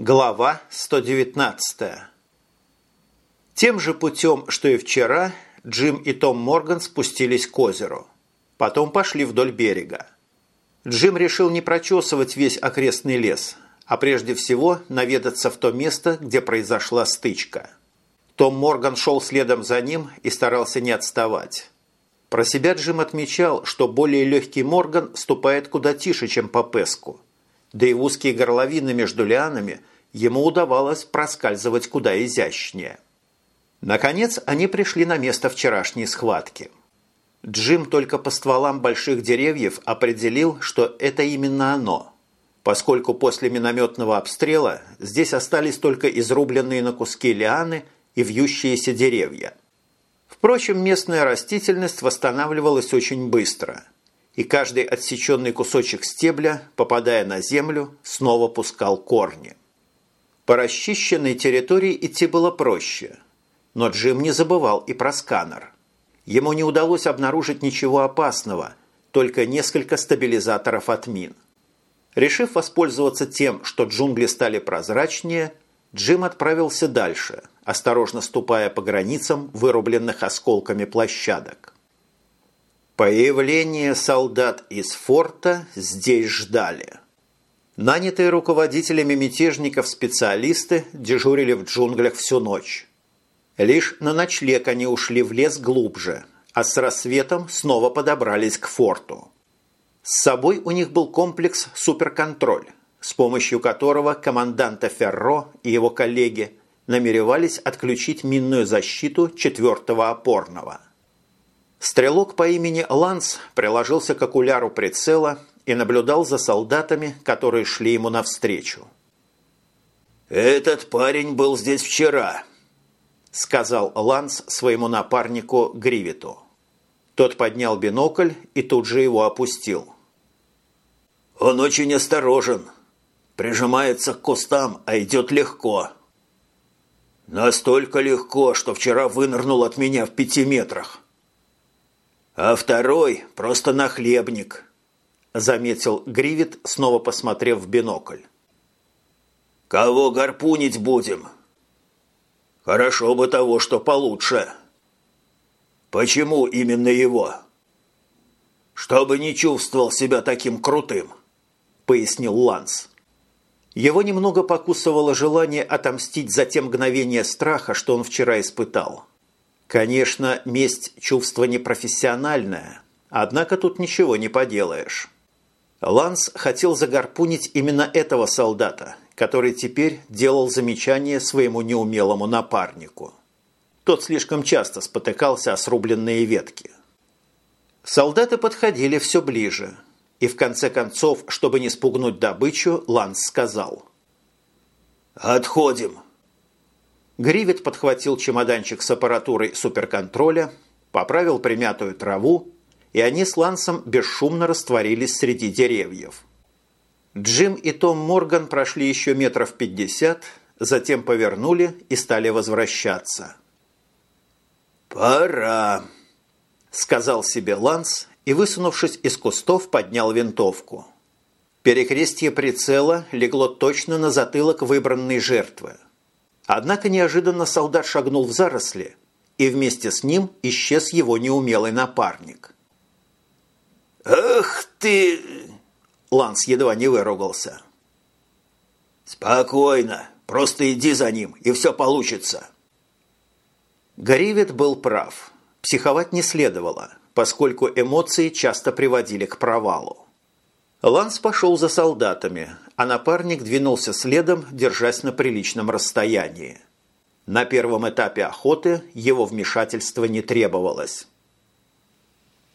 Глава 119 Тем же путем, что и вчера, Джим и Том Морган спустились к озеру. Потом пошли вдоль берега. Джим решил не прочесывать весь окрестный лес, а прежде всего наведаться в то место, где произошла стычка. Том Морган шел следом за ним и старался не отставать. Про себя Джим отмечал, что более легкий Морган ступает куда тише, чем по песку – да и узкие горловины между лианами ему удавалось проскальзывать куда изящнее. Наконец они пришли на место вчерашней схватки. Джим только по стволам больших деревьев определил, что это именно оно, поскольку после минометного обстрела здесь остались только изрубленные на куски лианы и вьющиеся деревья. Впрочем, местная растительность восстанавливалась очень быстро – и каждый отсеченный кусочек стебля, попадая на землю, снова пускал корни. По расчищенной территории идти было проще, но Джим не забывал и про сканер. Ему не удалось обнаружить ничего опасного, только несколько стабилизаторов от мин. Решив воспользоваться тем, что джунгли стали прозрачнее, Джим отправился дальше, осторожно ступая по границам вырубленных осколками площадок. Появление солдат из форта здесь ждали. Нанятые руководителями мятежников специалисты дежурили в джунглях всю ночь. Лишь на ночлег они ушли в лес глубже, а с рассветом снова подобрались к форту. С собой у них был комплекс «Суперконтроль», с помощью которого команданта Ферро и его коллеги намеревались отключить минную защиту четвертого опорного – Стрелок по имени Ланс приложился к окуляру прицела и наблюдал за солдатами, которые шли ему навстречу. «Этот парень был здесь вчера», – сказал Ланс своему напарнику Гривиту. Тот поднял бинокль и тут же его опустил. «Он очень осторожен. Прижимается к кустам, а идет легко. Настолько легко, что вчера вынырнул от меня в пяти метрах а второй просто нахлебник», – заметил Гривит, снова посмотрев в бинокль. «Кого гарпунить будем?» «Хорошо бы того, что получше». «Почему именно его?» «Чтобы не чувствовал себя таким крутым», – пояснил Ланс. Его немного покусывало желание отомстить за те мгновения страха, что он вчера испытал. Конечно, месть – чувство непрофессиональное, однако тут ничего не поделаешь. Ланс хотел загарпунить именно этого солдата, который теперь делал замечание своему неумелому напарнику. Тот слишком часто спотыкался о срубленные ветки. Солдаты подходили все ближе, и в конце концов, чтобы не спугнуть добычу, Ланс сказал «Отходим!» Гривет подхватил чемоданчик с аппаратурой суперконтроля, поправил примятую траву, и они с Лансом бесшумно растворились среди деревьев. Джим и Том Морган прошли еще метров пятьдесят, затем повернули и стали возвращаться. «Пора», – сказал себе Ланс и, высунувшись из кустов, поднял винтовку. Перекрестие прицела легло точно на затылок выбранной жертвы – Однако неожиданно солдат шагнул в заросли, и вместе с ним исчез его неумелый напарник. «Ах ты!» Ланс едва не выругался. «Спокойно, просто иди за ним, и все получится». Горивет был прав. Психовать не следовало, поскольку эмоции часто приводили к провалу. Ланс пошел за солдатами, а напарник двинулся следом, держась на приличном расстоянии. На первом этапе охоты его вмешательство не требовалось.